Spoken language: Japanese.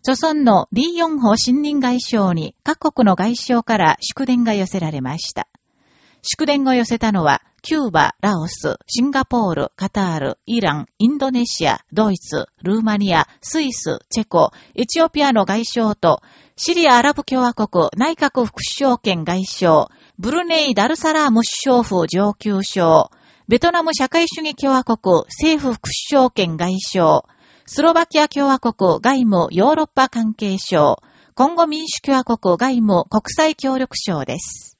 著村のリー・ヨンホ新任外相に各国の外相から祝電が寄せられました。祝電を寄せたのは、キューバ、ラオス、シンガポール、カタール、イラン、インドネシア、ドイツ、ルーマニア、スイス、チェコ、エチオピアの外相と、シリアアラブ共和国内閣副首相兼外相、ブルネイ・ダルサラーム首相府上級省、ベトナム社会主義共和国政府副首相兼外相、スロバキア共和国外務ヨーロッパ関係省、今後民主共和国外務国際協力省です。